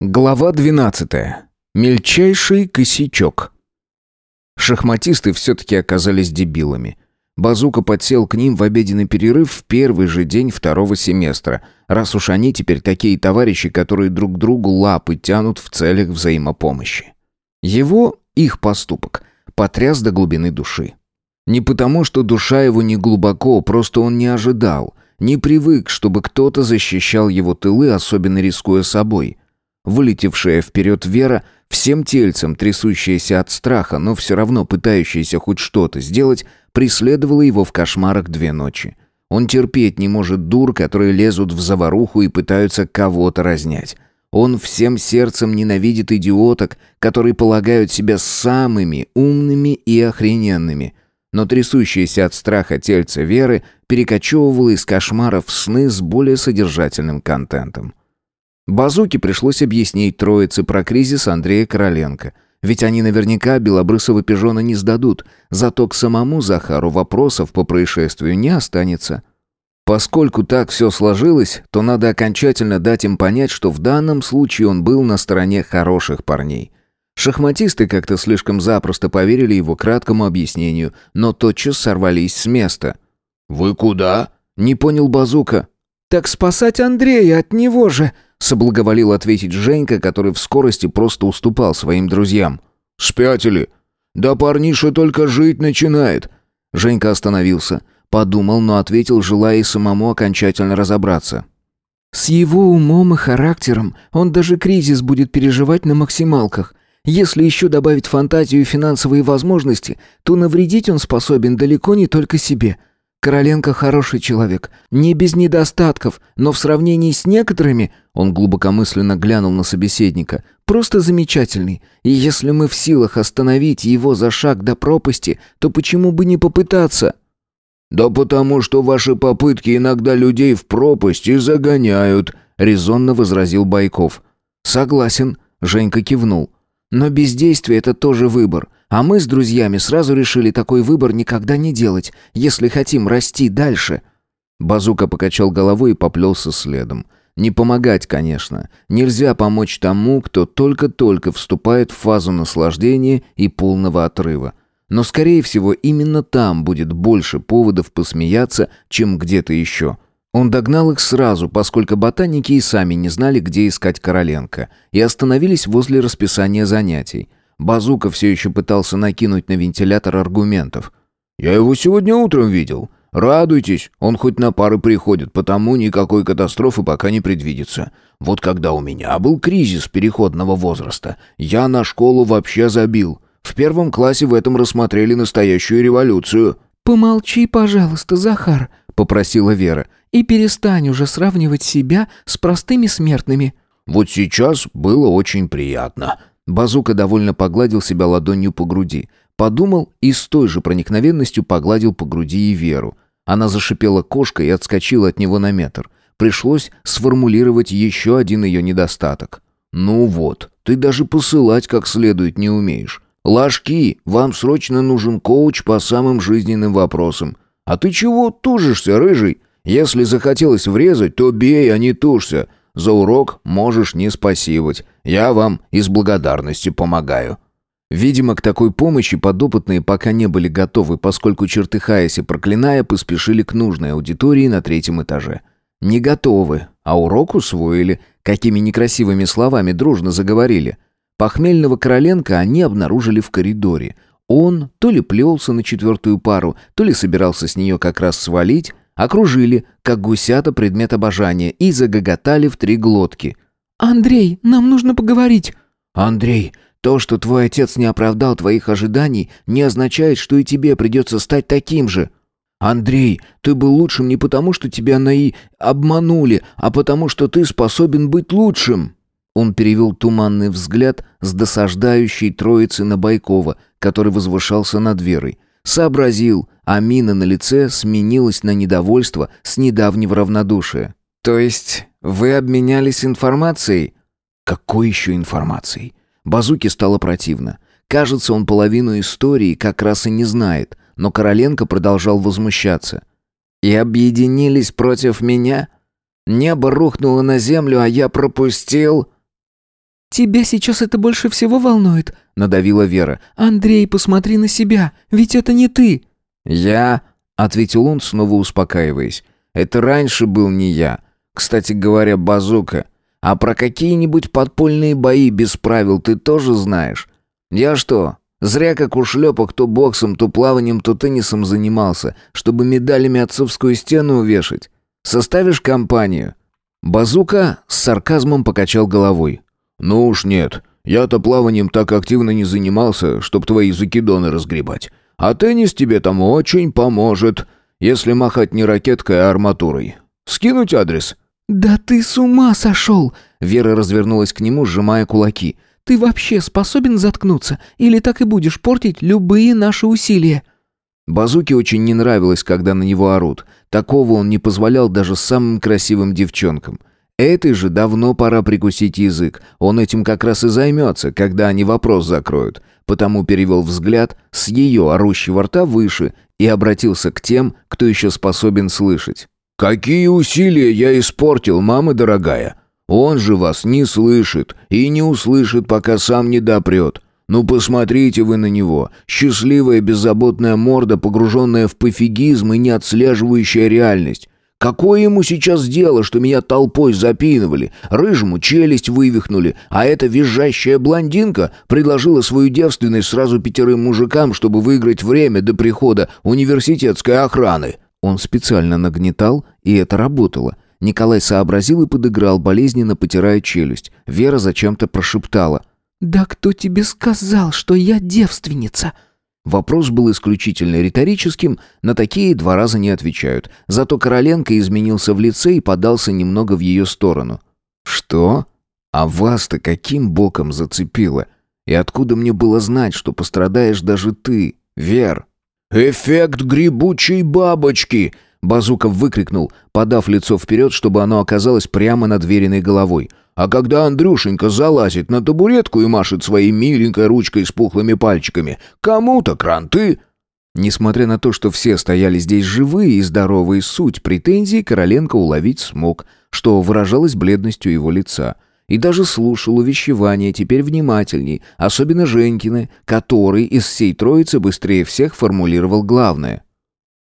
Глава 12. Мельчайший косячок. Шахматисты все-таки оказались дебилами. Базука подсел к ним в обеденный перерыв в первый же день второго семестра, раз уж они теперь такие товарищи, которые друг другу лапы тянут в целях взаимопомощи. Его, их поступок, потряс до глубины души. Не потому, что душа его не глубоко, просто он не ожидал, не привык, чтобы кто-то защищал его тылы, особенно рискуя собой – Вылетевшая вперед Вера, всем тельцем трясущаяся от страха, но все равно пытающаяся хоть что-то сделать, преследовала его в кошмарах две ночи. Он терпеть не может дур, которые лезут в заваруху и пытаются кого-то разнять. Он всем сердцем ненавидит идиоток, которые полагают себя самыми умными и охрененными. Но трясущаяся от страха тельце Веры перекочевывало из кошмаров в сны с более содержательным контентом. Базуке пришлось объяснить троице про кризис Андрея Короленко. Ведь они наверняка белобрысого пижона не сдадут, зато к самому Захару вопросов по происшествию не останется. Поскольку так все сложилось, то надо окончательно дать им понять, что в данном случае он был на стороне хороших парней. Шахматисты как-то слишком запросто поверили его краткому объяснению, но тотчас сорвались с места. «Вы куда?» — не понял Базука. «Так спасать Андрея от него же!» соблаговолил ответить Женька, который в скорости просто уступал своим друзьям. «Спятили? Да парниша только жить начинает!» Женька остановился, подумал, но ответил, желая и самому окончательно разобраться. «С его умом и характером он даже кризис будет переживать на максималках. Если еще добавить фантазию и финансовые возможности, то навредить он способен далеко не только себе. Короленко хороший человек, не без недостатков, но в сравнении с некоторыми, он глубокомысленно глянул на собеседника, просто замечательный. И если мы в силах остановить его за шаг до пропасти, то почему бы не попытаться? Да потому что ваши попытки иногда людей в пропасть и загоняют, резонно возразил Байков. Согласен, Женька кивнул. Но бездействие это тоже выбор. А мы с друзьями сразу решили такой выбор никогда не делать, если хотим расти дальше. Базука покачал головой и поплелся следом. Не помогать, конечно. Нельзя помочь тому, кто только-только вступает в фазу наслаждения и полного отрыва. Но, скорее всего, именно там будет больше поводов посмеяться, чем где-то еще. Он догнал их сразу, поскольку ботаники и сами не знали, где искать Короленко, и остановились возле расписания занятий. Базука все еще пытался накинуть на вентилятор аргументов. «Я его сегодня утром видел. Радуйтесь, он хоть на пары приходит, потому никакой катастрофы пока не предвидится. Вот когда у меня был кризис переходного возраста, я на школу вообще забил. В первом классе в этом рассмотрели настоящую революцию». «Помолчи, пожалуйста, Захар», — попросила Вера, «и перестань уже сравнивать себя с простыми смертными». «Вот сейчас было очень приятно», Базука довольно погладил себя ладонью по груди. Подумал и с той же проникновенностью погладил по груди и Веру. Она зашипела кошкой и отскочила от него на метр. Пришлось сформулировать еще один ее недостаток. «Ну вот, ты даже посылать как следует не умеешь. Ложки, вам срочно нужен коуч по самым жизненным вопросам. А ты чего тужишься, рыжий? Если захотелось врезать, то бей, а не тужься. За урок можешь не спасибовать. Я вам из благодарности помогаю». Видимо, к такой помощи подопытные пока не были готовы, поскольку, чертыхаясь и проклиная, поспешили к нужной аудитории на третьем этаже. Не готовы, а урок усвоили, какими некрасивыми словами дружно заговорили. Похмельного Короленко они обнаружили в коридоре. Он то ли плелся на четвертую пару, то ли собирался с нее как раз свалить, Окружили, как гусята предмет обожания, и загоготали в три глотки. «Андрей, нам нужно поговорить!» «Андрей, то, что твой отец не оправдал твоих ожиданий, не означает, что и тебе придется стать таким же!» «Андрей, ты был лучшим не потому, что тебя наи обманули, а потому, что ты способен быть лучшим!» Он перевел туманный взгляд с досаждающей троицы на Байкова, который возвышался над Верой. Сообразил, а мина на лице сменилась на недовольство с недавнего равнодушия. «То есть вы обменялись информацией?» «Какой еще информацией?» Базуке стало противно. Кажется, он половину истории как раз и не знает, но Короленко продолжал возмущаться. «И объединились против меня? Небо рухнуло на землю, а я пропустил...» «Тебя сейчас это больше всего волнует?» — надавила Вера. «Андрей, посмотри на себя, ведь это не ты!» «Я...» — ответил он, снова успокаиваясь. «Это раньше был не я. Кстати говоря, базука. А про какие-нибудь подпольные бои без правил ты тоже знаешь? Я что, зря как у шлепок то боксом, то плаванием, то теннисом занимался, чтобы медалями отцовскую стену увешать? Составишь компанию?» Базука с сарказмом покачал головой. «Ну уж нет. Я-то плаванием так активно не занимался, чтоб твои закидоны разгребать. А теннис тебе там очень поможет, если махать не ракеткой, а арматурой. Скинуть адрес?» «Да ты с ума сошел!» Вера развернулась к нему, сжимая кулаки. «Ты вообще способен заткнуться? Или так и будешь портить любые наши усилия?» Базуке очень не нравилось, когда на него орут. Такого он не позволял даже самым красивым девчонкам. Этой же давно пора прикусить язык. Он этим как раз и займется, когда они вопрос закроют. Потому перевел взгляд с ее орущего рта выше и обратился к тем, кто еще способен слышать. «Какие усилия я испортил, мама дорогая! Он же вас не слышит и не услышит, пока сам не допрет. Ну посмотрите вы на него. Счастливая беззаботная морда, погруженная в пофигизм и не отслеживающая реальность. Какое ему сейчас дело, что меня толпой запинывали, рыжему челюсть вывихнули, а эта визжащая блондинка предложила свою девственность сразу пятерым мужикам, чтобы выиграть время до прихода университетской охраны?» Он специально нагнетал, и это работало. Николай сообразил и подыграл, болезненно потирая челюсть. Вера зачем-то прошептала. «Да кто тебе сказал, что я девственница?» Вопрос был исключительно риторическим, на такие два раза не отвечают. Зато Короленко изменился в лице и подался немного в ее сторону. «Что? А вас-то каким боком зацепило? И откуда мне было знать, что пострадаешь даже ты, Вер?» «Эффект грибучей бабочки!» Базуков выкрикнул, подав лицо вперед, чтобы оно оказалось прямо над веренной головой. «А когда Андрюшенька залазит на табуретку и машет своей миленькой ручкой с пухлыми пальчиками, кому-то кранты...» Несмотря на то, что все стояли здесь живые и здоровые, суть претензий Короленко уловить смог, что выражалось бледностью его лица – и даже слушал увещевания теперь внимательней, особенно Женькины, который из всей троицы быстрее всех формулировал главное.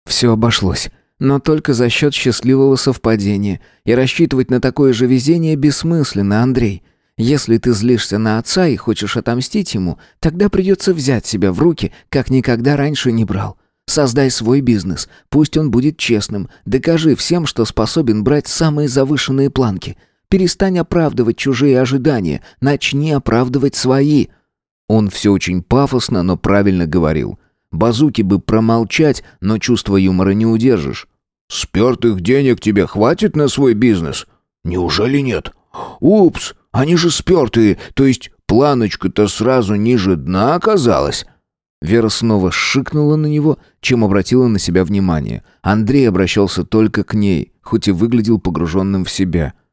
«Все обошлось, но только за счет счастливого совпадения, и рассчитывать на такое же везение бессмысленно, Андрей. Если ты злишься на отца и хочешь отомстить ему, тогда придется взять себя в руки, как никогда раньше не брал». Создай свой бизнес, пусть он будет честным, докажи всем, что способен брать самые завышенные планки. Перестань оправдывать чужие ожидания, начни оправдывать свои». Он все очень пафосно, но правильно говорил. Базуки бы промолчать, но чувство юмора не удержишь. «Спертых денег тебе хватит на свой бизнес?» «Неужели нет?» «Упс, они же спертые, то есть планочка-то сразу ниже дна оказалась?» Вера снова шикнула на него, чем обратила на себя внимание. Андрей обращался только к ней, хоть и выглядел погруженным в себя –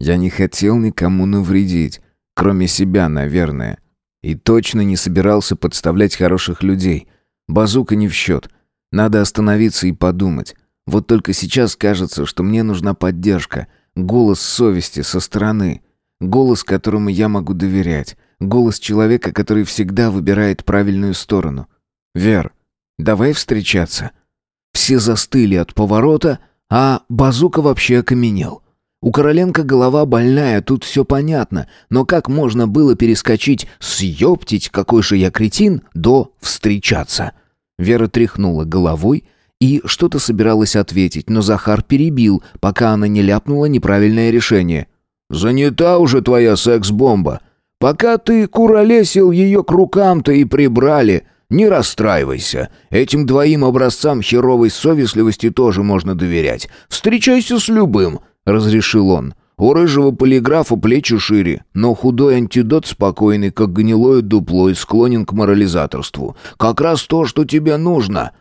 я не хотел никому навредить, кроме себя, наверное. И точно не собирался подставлять хороших людей. Базука не в счет. Надо остановиться и подумать. Вот только сейчас кажется, что мне нужна поддержка, голос совести со стороны, голос, которому я могу доверять, голос человека, который всегда выбирает правильную сторону. Вер, давай встречаться. Все застыли от поворота, а Базука вообще окаменел. У Короленко голова больная, тут все понятно, но как можно было перескочить «съептить, какой же я кретин» до «встречаться»? Вера тряхнула головой и что-то собиралась ответить, но Захар перебил, пока она не ляпнула неправильное решение. «Занята уже твоя секс-бомба. Пока ты куролесил ее к рукам-то и прибрали. Не расстраивайся. Этим двоим образцам херовой совестливости тоже можно доверять. Встречайся с любым разрешил он. У рыжего полиграфа плечи шире, но худой антидот спокойный, как гнилое дупло и склонен к морализаторству. Как раз то, что тебе нужно.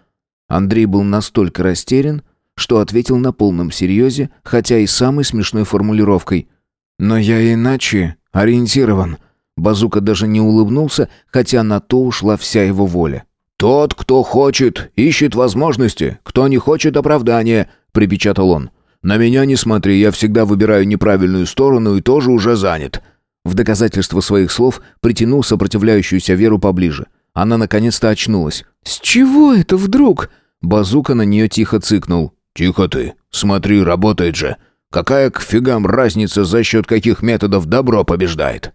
Андрей был настолько растерян, что ответил на полном серьезе, хотя и самой смешной формулировкой. «Но я иначе ориентирован». Базука даже не улыбнулся, хотя на то ушла вся его воля. «Тот, кто хочет, ищет возможности, кто не хочет оправдания», — припечатал он. На меня не смотри, я всегда выбираю неправильную сторону и тоже уже занят». В доказательство своих слов притянул сопротивляющуюся Веру поближе. Она наконец-то очнулась. «С чего это вдруг?» Базука на нее тихо цыкнул. «Тихо ты. Смотри, работает же. Какая к фигам разница, за счет каких методов добро побеждает?»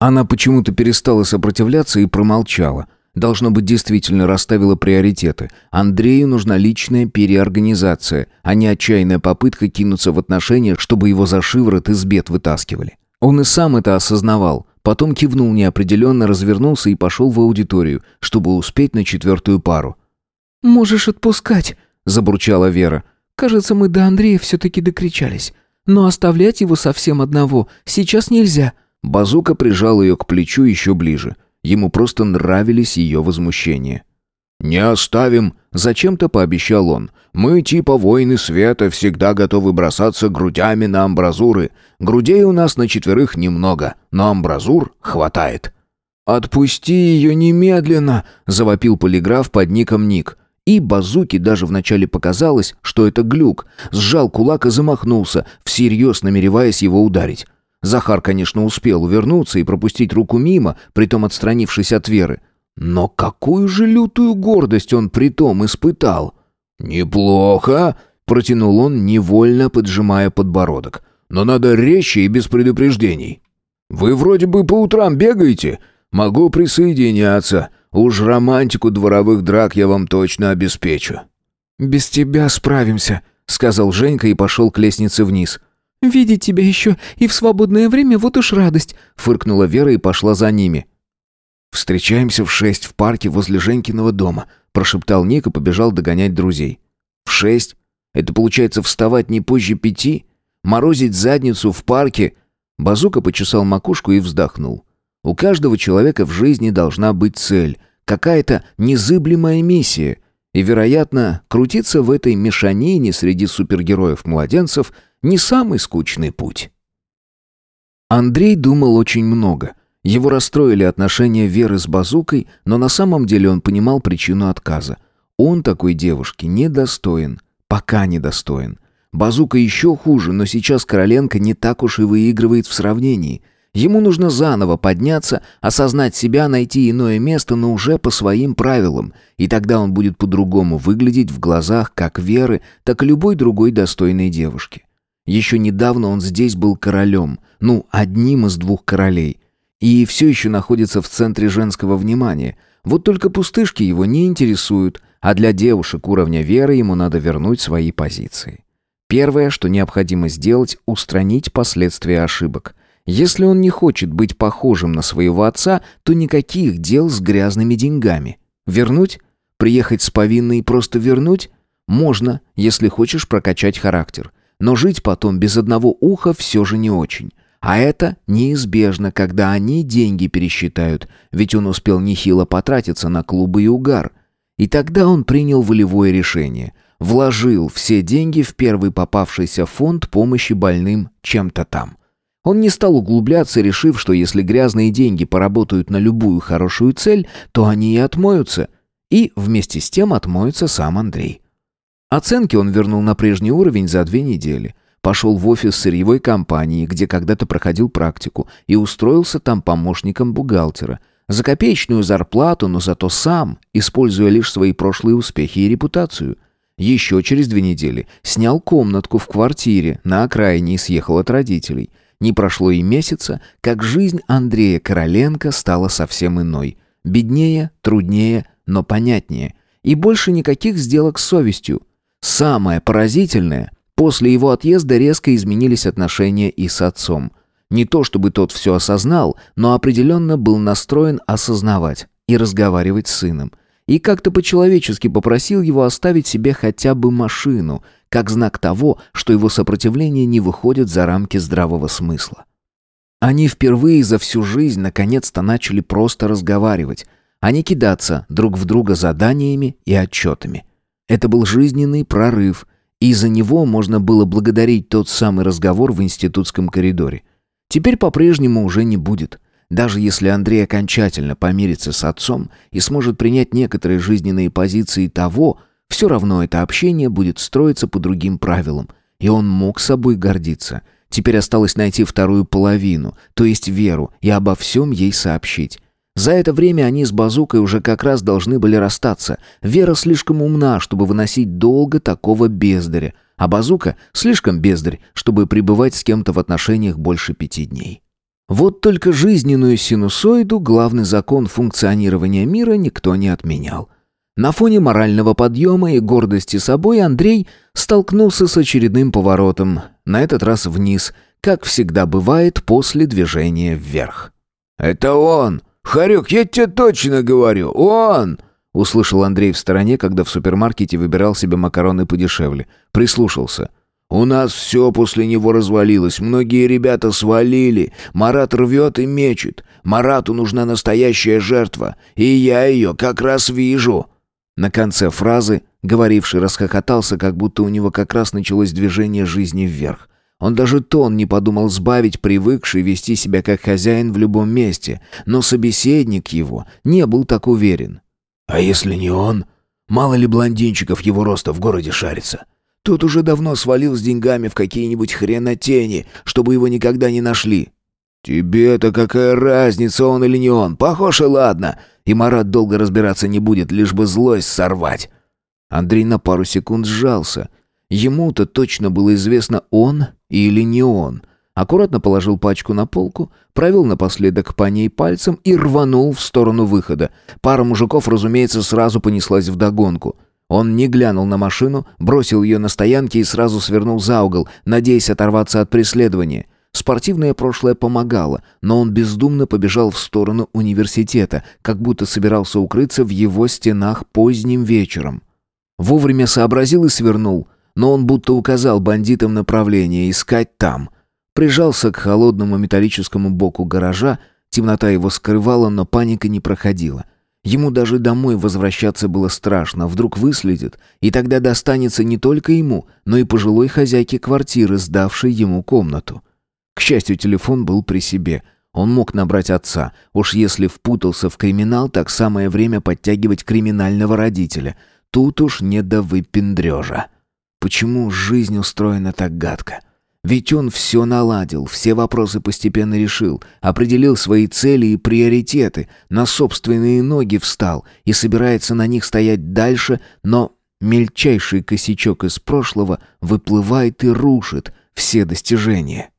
Она почему-то перестала сопротивляться и промолчала. Должно быть, действительно расставила приоритеты. Андрею нужна личная переорганизация, а не отчаянная попытка кинуться в отношения, чтобы его за шиворот из бед вытаскивали. Он и сам это осознавал. Потом кивнул неопределенно, развернулся и пошел в аудиторию, чтобы успеть на четвертую пару. «Можешь отпускать», — забурчала Вера. «Кажется, мы до Андрея все-таки докричались. Но оставлять его совсем одного сейчас нельзя». Базука прижал ее к плечу еще ближе. Ему просто нравились ее возмущения. «Не оставим», — зачем-то пообещал он. «Мы типа воины света, всегда готовы бросаться грудями на амбразуры. Грудей у нас на четверых немного, но амбразур хватает». «Отпусти ее немедленно!» — завопил полиграф под ником Ник. И Базуке даже вначале показалось, что это глюк. Сжал кулак и замахнулся, всерьез намереваясь его ударить. Захар, конечно, успел увернуться и пропустить руку мимо, притом отстранившись от Веры. Но какую же лютую гордость он притом испытал! «Неплохо!» — протянул он, невольно поджимая подбородок. «Но надо резче и без предупреждений. Вы вроде бы по утрам бегаете. Могу присоединяться. Уж романтику дворовых драк я вам точно обеспечу». «Без тебя справимся», — сказал Женька и пошел к лестнице вниз. «Видеть тебя еще и в свободное время вот уж радость», — фыркнула Вера и пошла за ними. «Встречаемся в шесть в парке возле Женькиного дома», — прошептал Ник и побежал догонять друзей. «В шесть? Это получается вставать не позже пяти? Морозить задницу в парке?» Базука почесал макушку и вздохнул. «У каждого человека в жизни должна быть цель, какая-то незыблемая миссия, и, вероятно, крутиться в этой мешанине среди супергероев-младенцев не самый скучный путь». Андрей думал очень много — его расстроили отношения Веры с Базукой, но на самом деле он понимал причину отказа. Он такой девушки недостоин, пока недостоин. Базука еще хуже, но сейчас Короленко не так уж и выигрывает в сравнении. Ему нужно заново подняться, осознать себя, найти иное место, но уже по своим правилам. И тогда он будет по-другому выглядеть в глазах как Веры, так и любой другой достойной девушки. Еще недавно он здесь был королем, ну, одним из двух королей – и все еще находится в центре женского внимания. Вот только пустышки его не интересуют, а для девушек уровня веры ему надо вернуть свои позиции. Первое, что необходимо сделать, устранить последствия ошибок. Если он не хочет быть похожим на своего отца, то никаких дел с грязными деньгами. Вернуть? Приехать с повинной и просто вернуть? Можно, если хочешь прокачать характер. Но жить потом без одного уха все же не очень. А это неизбежно, когда они деньги пересчитают, ведь он успел нехило потратиться на клубы и угар. И тогда он принял волевое решение. Вложил все деньги в первый попавшийся фонд помощи больным чем-то там. Он не стал углубляться, решив, что если грязные деньги поработают на любую хорошую цель, то они и отмоются. И вместе с тем отмоется сам Андрей. Оценки он вернул на прежний уровень за две недели – Пошел в офис сырьевой компании, где когда-то проходил практику, и устроился там помощником бухгалтера. За копеечную зарплату, но зато сам, используя лишь свои прошлые успехи и репутацию. Еще через две недели снял комнатку в квартире на окраине и съехал от родителей. Не прошло и месяца, как жизнь Андрея Короленко стала совсем иной. Беднее, труднее, но понятнее. И больше никаких сделок с совестью. Самое поразительное – После его отъезда резко изменились отношения и с отцом. Не то чтобы тот все осознал, но определенно был настроен осознавать и разговаривать с сыном. И как-то по-человечески попросил его оставить себе хотя бы машину, как знак того, что его сопротивление не выходит за рамки здравого смысла. Они впервые за всю жизнь наконец-то начали просто разговаривать, а не кидаться друг в друга заданиями и отчетами. Это был жизненный прорыв – и за него можно было благодарить тот самый разговор в институтском коридоре. Теперь по-прежнему уже не будет. Даже если Андрей окончательно помирится с отцом и сможет принять некоторые жизненные позиции того, все равно это общение будет строиться по другим правилам, и он мог собой гордиться. Теперь осталось найти вторую половину, то есть Веру, и обо всем ей сообщить. За это время они с Базукой уже как раз должны были расстаться. Вера слишком умна, чтобы выносить долго такого бездаря, а Базука слишком бездарь, чтобы пребывать с кем-то в отношениях больше пяти дней. Вот только жизненную синусоиду, главный закон функционирования мира, никто не отменял. На фоне морального подъема и гордости собой Андрей столкнулся с очередным поворотом, на этот раз вниз, как всегда бывает после движения вверх. «Это он!» «Харек, я тебе точно говорю, он!» Услышал Андрей в стороне, когда в супермаркете выбирал себе макароны подешевле. Прислушался. «У нас все после него развалилось. Многие ребята свалили. Марат рвет и мечет. Марату нужна настоящая жертва. И я ее как раз вижу». На конце фразы говоривший расхохотался, как будто у него как раз началось движение жизни вверх. Он даже тон не подумал сбавить, привыкший вести себя как хозяин в любом месте, но собеседник его не был так уверен. «А если не он? Мало ли блондинчиков его роста в городе шарится? Тот уже давно свалил с деньгами в какие-нибудь хренотени, чтобы его никогда не нашли». «Тебе-то какая разница, он или не он? Похож и ладно. И Марат долго разбираться не будет, лишь бы злость сорвать». Андрей на пару секунд сжался. Ему-то точно было известно, он или не он. Аккуратно положил пачку на полку, провел напоследок по ней пальцем и рванул в сторону выхода. Пара мужиков, разумеется, сразу понеслась вдогонку. Он не глянул на машину, бросил ее на стоянке и сразу свернул за угол, надеясь оторваться от преследования. Спортивное прошлое помогало, но он бездумно побежал в сторону университета, как будто собирался укрыться в его стенах поздним вечером. Вовремя сообразил и свернул — но он будто указал бандитам направление искать там. Прижался к холодному металлическому боку гаража, темнота его скрывала, но паника не проходила. Ему даже домой возвращаться было страшно, вдруг выследит, и тогда достанется не только ему, но и пожилой хозяйке квартиры, сдавшей ему комнату. К счастью, телефон был при себе. Он мог набрать отца. Уж если впутался в криминал, так самое время подтягивать криминального родителя. Тут уж не до выпендрежа. Почему жизнь устроена так гадко? Ведь он все наладил, все вопросы постепенно решил, определил свои цели и приоритеты, на собственные ноги встал и собирается на них стоять дальше, но мельчайший косячок из прошлого выплывает и рушит все достижения.